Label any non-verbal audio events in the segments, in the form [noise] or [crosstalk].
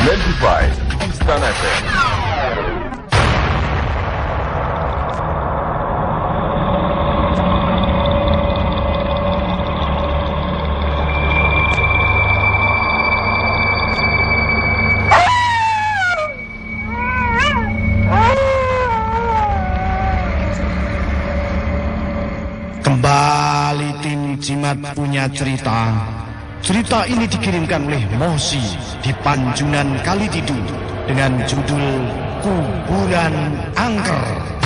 Identified Instan FM. Kembali tim Jimat punya cerita. Cerita ini dikirimkan oleh Mosi di Panjunan Kalitidu dengan judul Kuburan Angker.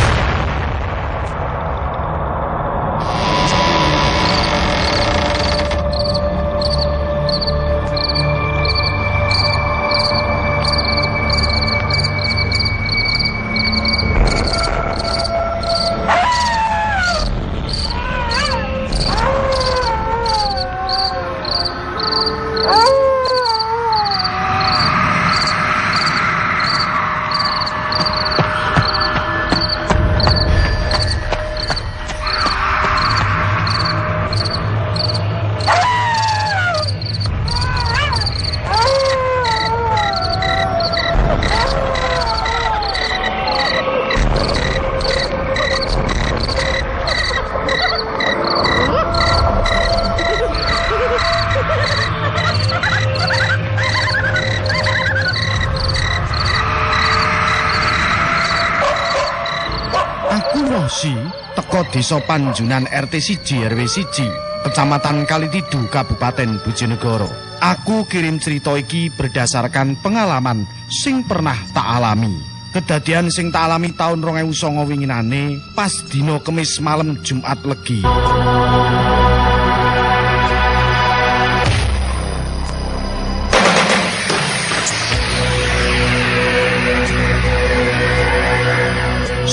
Desa Panjunan RT 1 RW 1 Kecamatan Kalitidu Kabupaten Bojonegoro. Aku kirim cerita iki berdasarkan pengalaman sing pernah tak alami. Kedadian sing tak alami tahun 2009 winginane pas dino kemis malam Jumat Legi.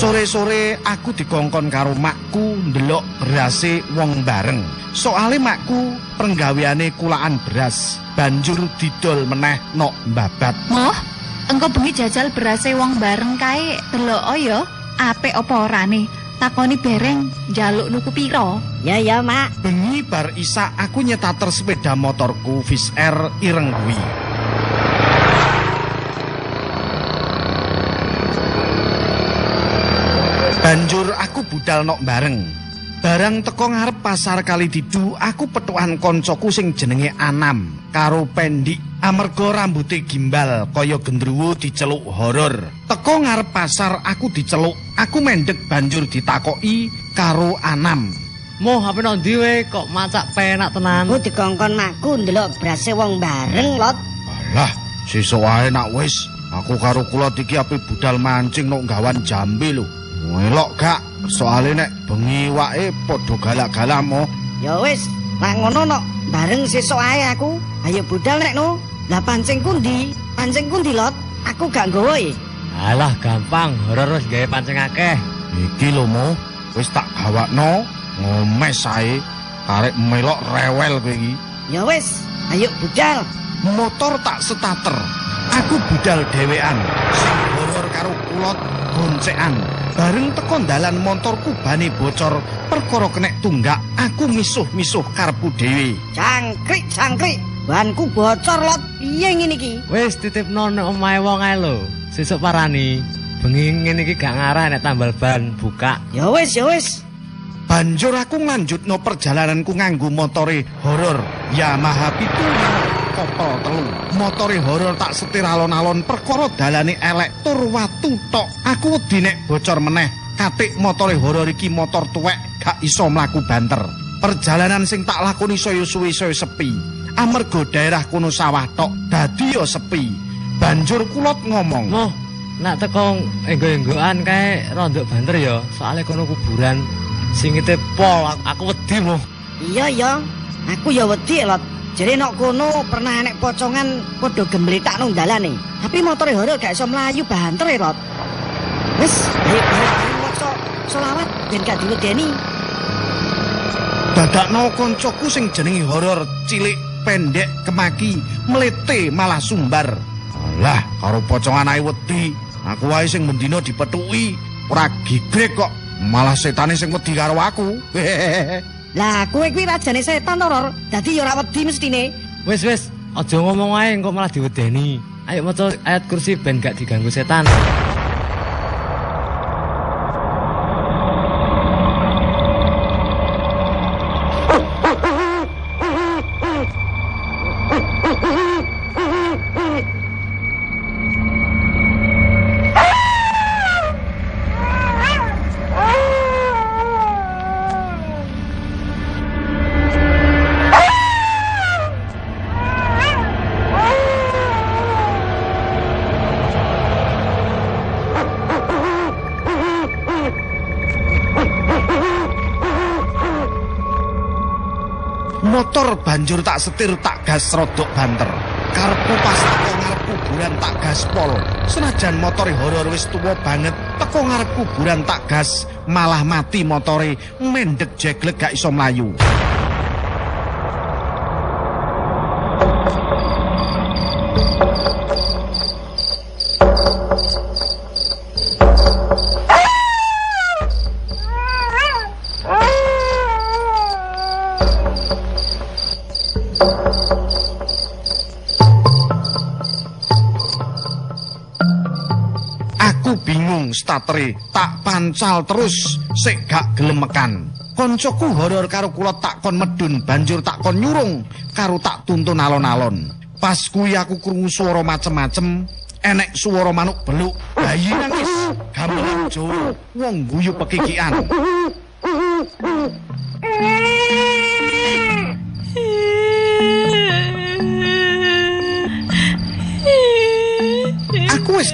Sore-sore aku dikongkon karo makku ndelok berase wong bareng. Soale makku penggaweane kulaan beras, banjur didol meneh nok babat. Moh, engko bengi jajal berase wong bareng kae delok ya apik apa orane. Takoni bereng njaluk nuku piro? Ya ya, Mak. Bengi bar isak aku nyetater sepeda motorku Vis R ireng kuwi. Banjur aku budal nok bareng. Barang teko ngarep pasar Kalididu, aku petukan koncoku sing jenenge Anam karo Pendik. Amarga rambuté gimbal kaya gendruwo diceluk horor. Teko ngarep pasar aku diceluk, aku mendek banjur ditakoki karo Anam. Moh, apa nang ndi we kok macak penak tenan. Aku dikongkon makku ndelok berase wong bareng, Lot. Alah, sesuk wae nak wis. Aku karo kula iki ape budal mancing nok gawan jambe lho. Welok gak, soale nek bengi wae padha galak-galak mo. Ya wis, nak ngono nok bareng sesuk ae aku. Ayo budal nek no. Lah pancingku ndi? Pancingku ndi, Lot? Aku gak nggawa e. Alah, gampang. Horor wis gawe pancing akeh. Iki lho mo, wis tak gawakno. Ngomes ae. Karek melok rewel kowe iki. Ya wis, ayo budal. Motor tak starter. Aku budal dhewean. Sing horor karo kulot goncekan. Bareng teko dalan motorku bane bocor perkara kenek tunggak. Aku misuh-misuh karepku dhewe. Cangkrik, cangkrik. Banku bocor, Lot. Piye ngene iki? Wis titipno nek omahe wong ae lho. Sesuk parani. Bengi ngene iki gak ngarah nek tambal ban buka. Ya wis, ya wis. Banjur aku nglanjutno perjalananku nganggo motore horor Yamaha pitu kopel telu. Motore horor tak setir alon-alon perkara dalane elek tur watu tok. Aku wedi nek bocor meneh. Katik motore horor iki motor tuwek gak iso mlaku banter. Perjalanan sing tak lakoni saya suwi-saya sepi. Amarga daerah kono sawah tok, dadi ya sepi. Banjur kulot ngomong, Moh, nak teko enggo-enggoan kae rondok banter ya. Soale kono kuburan sing ngite pol aku, aku wedi moh. Iya, ya. Aku ya wedi, Lot. Jadi nok kono pernah enek pocongan padha gembletak nang dalane. Tapi motore horor gak iso mlayu banter e, Lot. Wis, ayo bareng maksa selawat ben gak diwedeni. Dadakno koncoku sing jenenge horor cilik pendek kemaki mlete malah sumbar. Alah, karo pocongan ae wedi. Aku wae sing mendina dipethuki, ora gigrek kok. Malah setane sing wedi karo aku. Lah, kowe kuwi rajane setan horor. Dadi ya ora wedi mestine. Wis wis, aja ngomong ae kok malah diwedeni. Ayo maca ayat kursi ben gak diganggu setan. Banjur tak setir tak gas rodok banter. Karepku pas teko ngarep kuburan tak gaspol. Senajan motore horor wis tuwa banget, teko ngarep kuburan tak gas, malah mati motore, mendek jeglek gak iso mlayu. Statere, tak pancal terus sik gak gelemekan. Koncoku horor karo kula tak kon medun banjur tak kon nyurung karo tak tuntun alon-alon. Pas kuwi aku krungu swara macem-macem, enek swara manuk beluk, bayi nangis, gamelan Jawa, wong guyu pekikian. [laughs]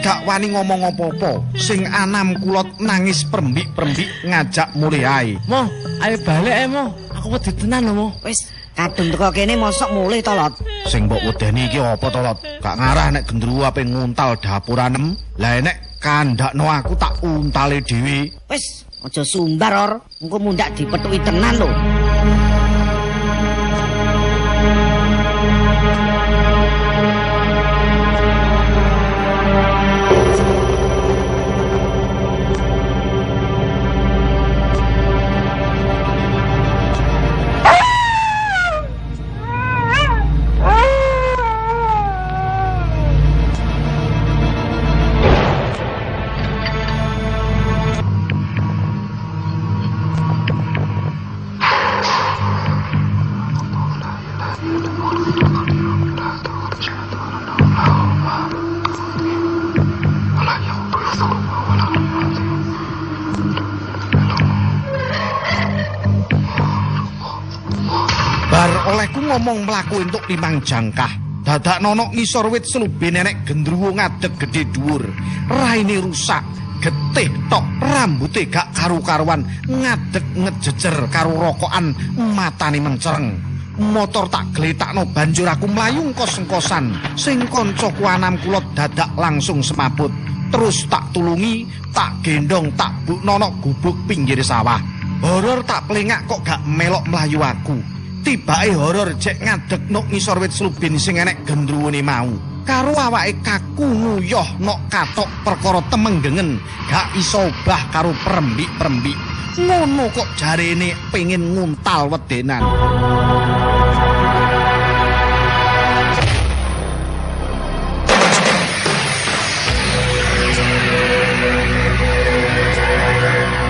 gak wani ngomong apa-apa. Sing anam kulot nangis perembik-perembik ngajak mulih ae. Mo, ayo balik ae mo. Aku wedi tenan lho mo. Wis kadung teko kene mosok mulih to, Lot. Sing mbok wedeni iki apa to, Lot? Gak ngarah nek gendruwo ape nguntal dapuranem. Lah nek kandakno aku tak untale dhewe. Wis aja sumbar, Or. Engko mundak dipethuki tenan lho. Bar olehku ngomong mlaku entuk limang jangkah. Dadak nono ngisor wit selubi nenek gendruwo ngadeg gede dhuwur. Raine rusak, getih tok, rambuté gak karu-karuan, ngadeg ngejejer karo rokokan, matane mencereng. Motor tak gletakno banjur aku mlayu kos-kosan. Sing kancaku anam kula dadak langsung semaput. Terus tak tulungi, tak gendong, tak buknono gubuk pinggir sawah. Horor tak pelengak kok gak melok mlayu aku. Tibake horor cek ngadeg nok ngisor wit slubin sing enek gendruwone mau. Karo awake kaku nguyoh nok katok perkara temenggengen, gak iso obah karo perembik-perembik. Ngono kok jarene pengen nguntal wedenan.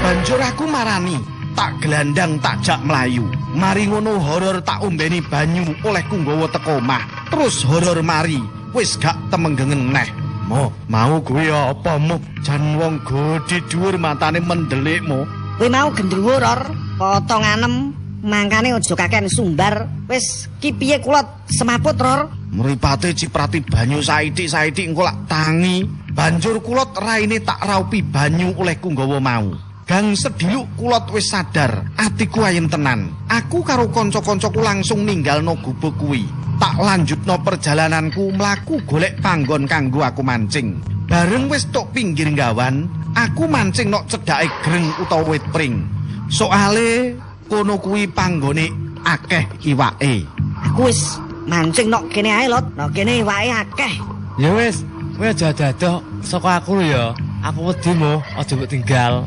Banjur aku marani, tak gelandang tak jak melayu. Mari ngono horor tak umbeni banyu oleh kunggawa teko omah. Terus horor mari, wis gak temenggengen neh. Mo, mau gue apa mo? Jan wong gede dhuwur matane mendelikmu. Kowe mau gendruwo, Ror. Potonganem mangkane aja kakean sumbar. Wis ki piye kula semaput, Ror? Mripate ciprati banyu saithik-saithik engko lak tangi. Banjur kulot raine tak raupi banyu oleh kunggawa mau. Gang sediluk kulot wis sadar, atiku ayem tenan. Aku karo kanca-kancaku langsung ninggalno gubuk kuwi. Tak lanjutno perjalananku mlaku golek panggon kanggo aku mancing. Bareng wis tok pinggir gawan, aku mancing nok cedhake greng utawa wit pring. Soale kono kuwi panggone akeh iwake. Aku wis mancing nok kene ae, Lot. Nok kene wae akeh. Ya wis, kowe aja dadok saka aku ya. Aku wedi mo, aja mbok tinggal.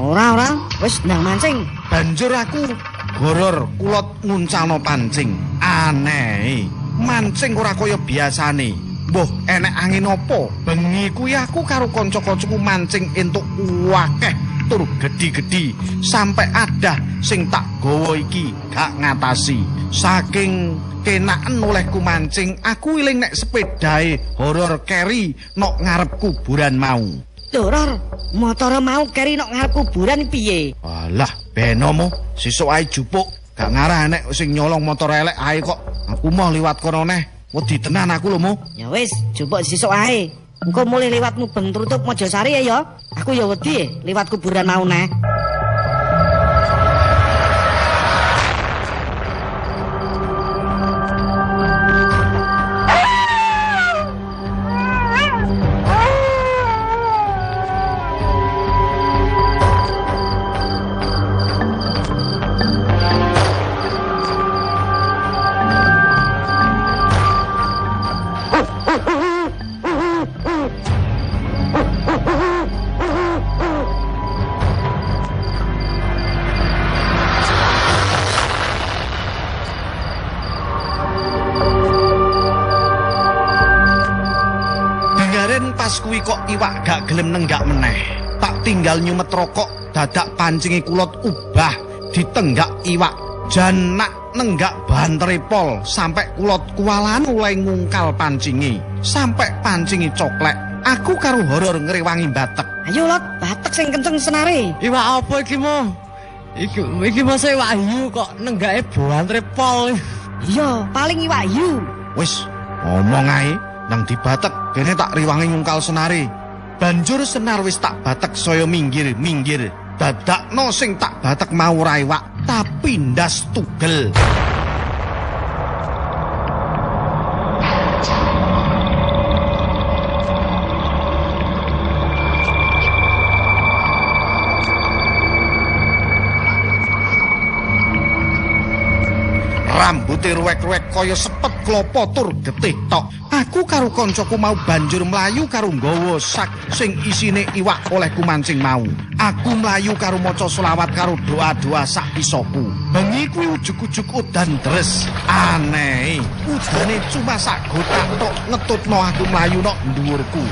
Ora, ora. Wis ndang mancing. Banjur aku goror kulot nguncalno pancing. Aneh. mancing ora kaya biasane. Mbah enek angin apa? Bengi kuwi aku karo kanca-kancaku mancing entuk akeh tur gedhi-gedhi sampai ada sing tak gawa iki gak ngatasi. Saking kenaken olehku mancing, aku iling nek sepedae horor keri nok ngarep kuburan mau. Lho, Ror, motor mau keri nok ngarep kuburan piye? Alah, benomo, sesuk ae jupuk. Gak ngarah nek sing nyolong motor elek ae kok. Aku mau liwat kono neh. Wedi tenan aku lho, Mo. Ya wis, jupuk sesuk ae. Engko mulih liwatmu ben tutup Mojosari ya ya. Aku ya wedi liwat kuburan mau neh. Pas kuwi kok iwak gak gelem nenggak meneh. Tak tinggal nyumet rokok, dadak pancinge kulot ubah ditenggak iwak. Jan nak nenggak bantere pol sampai kulot kualan mulai ngungkal pancinge. Sampai pancinge coklek. Aku karo horor ngrewangi batek. Ayo lot, batek sing kenceng senare. Iwak apa iki, Mo? Iki iki masa iwak hiu kok nenggake bantre pol. Iya, paling iwak hiu. Wis, ngomong ae nang dibatek kene tak riwangi ngungkal senare. Banjur senar wis tak batek saya minggir, minggir. Dadakno sing tak batek mau ora iwak, tapi ndas tugel. Rambuté ruwek-ruwek kaya sepet klopo tur getih tok. Aku karo koncoku mau banjur mlayu karo nggawa sak sing isine iwak olehku mancing mau. Aku mlayu karo maca selawat karo doa-doa sak isoku. Bengi kuwi ujug-ujug udan deres. Aneh, udane cuma sak gotak tok ngetutno aku mlayu nok dhuwurku.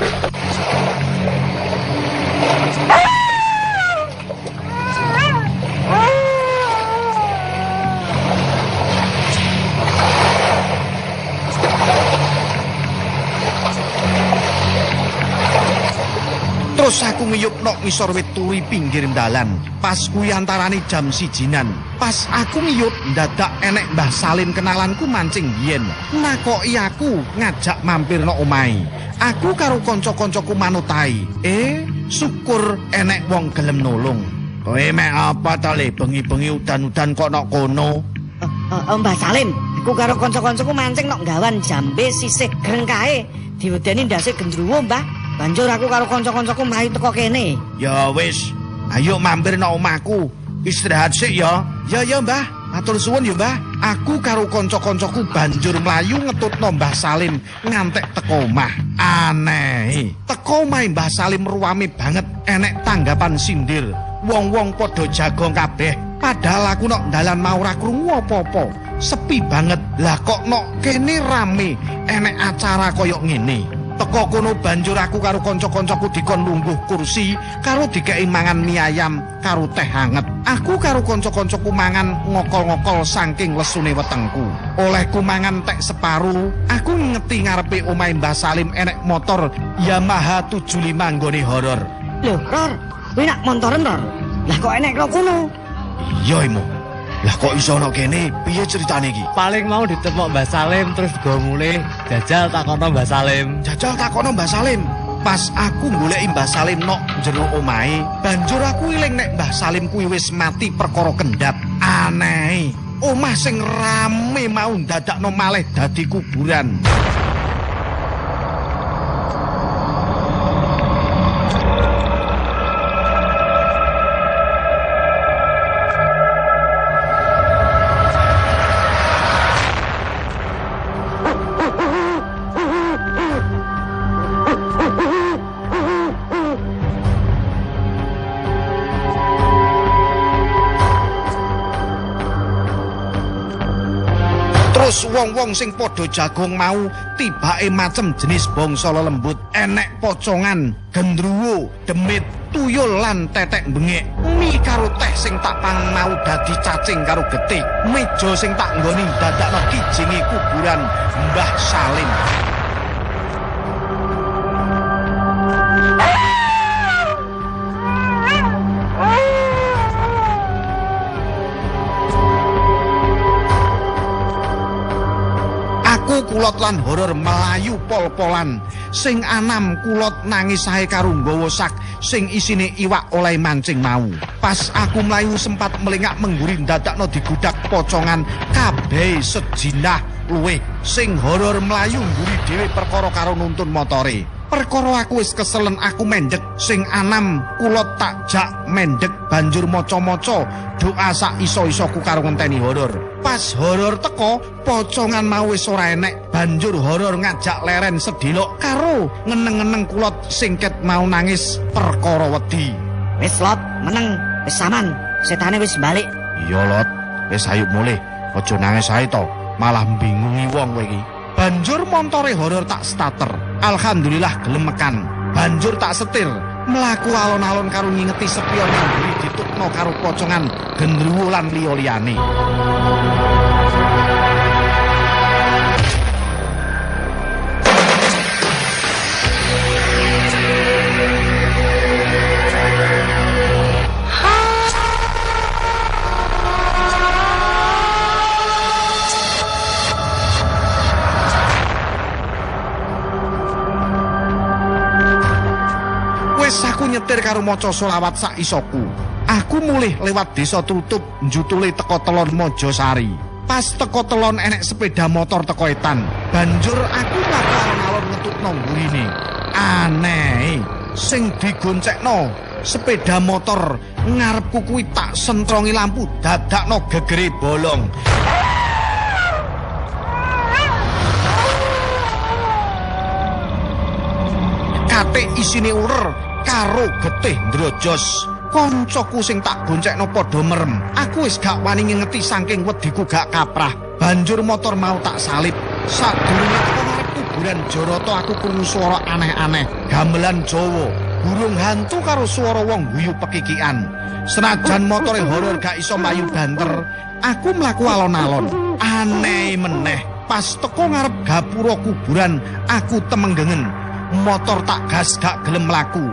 Terus aku ngiyup nok ngisor wit turi pinggir dalan. Pas kuwi antarane jam sijinan. Pas aku ngiyup dadak enek Mbah Salim kenalanku mancing biyen. Nakoki aku ngajak mampir nok omahe. Aku karo kanca-kancaku manutai. Eh, syukur enek wong gelem nolong. Kowe mek apa to le bengi-bengi udan-udan kok nok kono? Eh, eh, Mbah Salim, aku karo kanca-kancaku mancing nok gawan jambe sisih greng kae. Diwedeni ndase gendruwo, Mbah. Banjur aku karo kanca-kancaku mlayu teko kene. Ya wis, ayo mampir nok omahku. Istirahat sik ya. Ya ya, Mbah. Matur suwun ya, Mbah. Aku karo kanca-kancaku banjur mlayu ngetutno Mbah Salim ngantek teko omah. Aneh. Teko omah Mbah Salim ruwame banget, enek tanggapan sindir. Wong-wong padha jagong kabeh. Padahal aku nok dalan mau ora krungu apa-apa. Sepi banget. Lah kok nok kene rame, enek acara koyo ngene. Teko kono banjur aku karo kanca-kancaku dikon lungguh kursi karo dikei mangan mie ayam karo teh hanget. Aku karo kanca-kancaku mangan ngokol-ngokol saking lesune wetengku. Olehku mangan tek separuh, aku ngeti ngarepe omahe Mbah Salim enek motor Yamaha 75 nggone horor. Lho, Ror, kuwi nak montoren, Ror. Lah kok enek kok kono? Iya, Imo. Lah kok iso ana kene? Piye ceritane iki? Paling mau ditepok Mbah Salim terus go mulih jajal takono Mbah Salim. Jajal takono Mbah Salim. Pas aku goleki Mbah Salim nok jero omahe, banjur aku iling nek Mbah Salim kuwi wis mati perkara kendap. Aneh. Omah sing rame mau dadakno malih dadi kuburan. Wong-wong sing padha jagong mau tibake macem jenis bangsa lelembut, enek pocongan, gendruwo, demit, tuyul lan tetek bengek. Mi karo teh sing tak pang mau dadi cacing karo getih. Meja sing tak nggoni dadakno kijinge kuburan Mbah Salim. Kulot lan horor melayu pol-polan sing anam kulot nangis sae karo nggawa sak sing isine iwak oleh mancing mau. Pas aku melayu sempat melingak mengguri dadakno digudak pocongan kabeh sejinah luwih sing horor melayu ngguri dhewe perkara karo nuntun motore. Perkara aku wis keselen aku mendek sing anam kulot tak jak mendek banjur maca-maca doa sak iso-isoku karo ngenteni horor. Pas horor teko, pocongan mau wis ora enek, banjur horor ngajak leren sedilok karo ngeneng-ngeneng kulot singket mau nangis perkara wedi. Wis lot, meneng, wis saman. Setane wis balik. Iya, Lot. Wis ayo mulih. Aja nangis ae to, malah bingungi wong kowe iki. Banjur montore horor tak starter. Alhamdulillah gelem mekan. Banjur tak setir. Melaku alon-alon karo ngingeti sepion yang buri ditukno karo pocongan gendruwo lan liya-liyane. Wes nyetir karo maca selawat sak isoku. Aku mulih lewat desa tutup njutule teko telon Mojosari. Pas teko telon enek sepeda motor teko etan. Banjur aku mlaku alon-alon ngetutno mburine. Aneh, sing digoncekno sepeda motor ngarepku kuwi tak sentrongi lampu dadakno gegere bolong. kate isine uler karo getih ndrojos. Koncoku sing tak goncekno padha merem. Aku wis gak wani ngingeti saking wediku gak kaprah. Banjur motor mau tak salip. Sadurunge ngarep kuburan Joroto aku krungu swara aneh-aneh. Gamelan Jawa, burung hantu karo swara wong guyu pekikian. Senajan motore horor gak iso mlayu banter, aku mlaku alon-alon. Aneh meneh. Pas teko ngarep gapura kuburan, aku temenggengen. Motor tak gas gak gelem mlaku.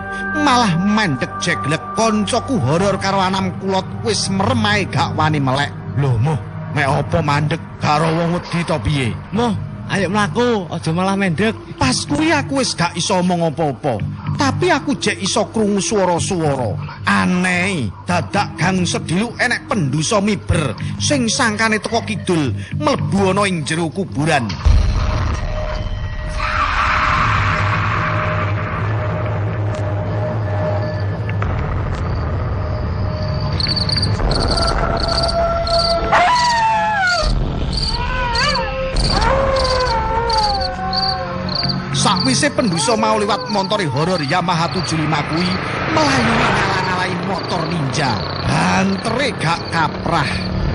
Malah mendek jeglek koncoku horor karo anam kulot wis merem ae gak wani melek. Lho moh mek apa mandek karo wong wedi to piye? Moh, ayo mlaku, aja malah mendek. pas kuwi aku wis gak iso omong apa-apa. Tapi aku jek iso krungu swara-swara aneh dadak gang sediluk enek pendusa miber. Sing sangkane teko kidul mlebu ana ing jero kuburan Sakwise penduso mau liwat montore horor Yamaha 75 kuwi melayu ngalang-alangi motor ninja. Bantere gak kaprah.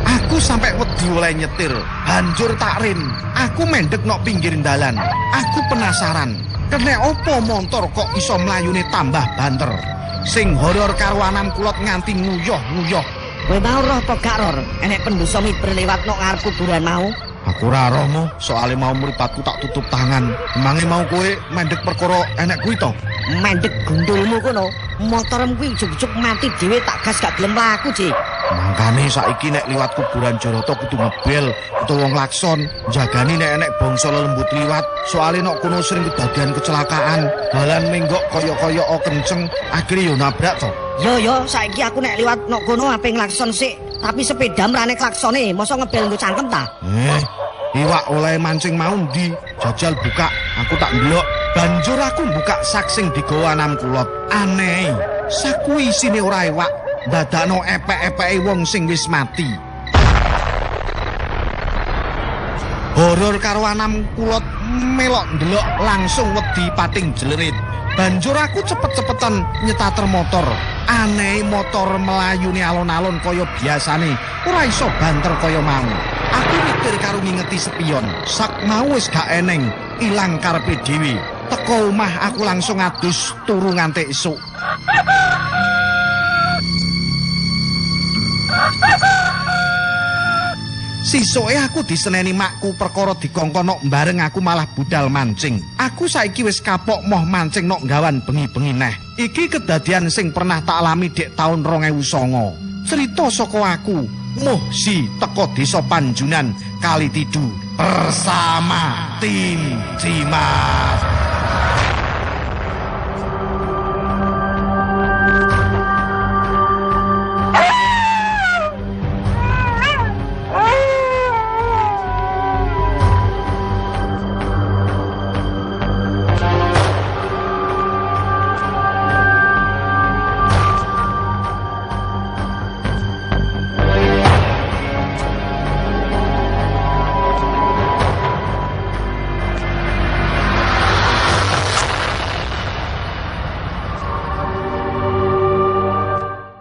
Aku sampai wedi oleh nyetir. Banjur tak rin. Aku mendek nok pinggir dalan. Aku penasaran. Kene opo motor kok iso mlayune tambah banter. Sing horor karo anam kulot nganti nguyuh-nguyuh. Kowe mau roh apa gak roh? Enek pendosa miber lewat nok ngarep kuburan mau. Aku ora roh mo, soalnya mau mripatku tak tutup tangan. Emange mau kowe mendek perkara enek kuwi to? Mendek gundulmu kono. Motorem kuwi juk-juk mati dhewe tak gas gak gelem laku, Ji. Mangkane saiki nek liwat kuburan Joroto kudu ngebel utawa wong lakson jagani nek enek bangsa lelembut liwat soalnya nok kono sering kedadian kecelakaan dalan menggok kaya-kaya o kenceng akhirnya yo nabrak to Yo yo, saiki aku nek liwat nok kono ape nglakson sik. Tapi sepeda mrane klaksone, mosok ngebel nggo cangkem ta? eh iwak oleh mancing mau ndi? Jajal buka aku tak ndelok. Banjur aku buka sak sing digawa anam kulot. Aneh sak kuwi isine ora iwak. Dadakno epek-epeke wong sing wis mati. Horor karo anam kulot melok ndelok langsung wedi pating jelerit. Banjur aku cepet-cepetan nyetater motor. Aneh motor melayune alon-alon kaya biasane, ora iso banter kaya mau. Aku mikir karo ngingeti spion, sak mau wis gak eneng, ilang karepe dhewe. Teko omah aku langsung adus turu nganti esuk. Sisoke aku diseneni makku perkara dikongkon nok bareng aku malah budal mancing. Aku saiki wis kapok moh mancing nok gawan bengi-bengi neh. Iki kedadian sing pernah tak alami dek taun 2009. Cerita saka aku, Muh si teko desa Panjunan Kali Tidu bersama tim Cimas.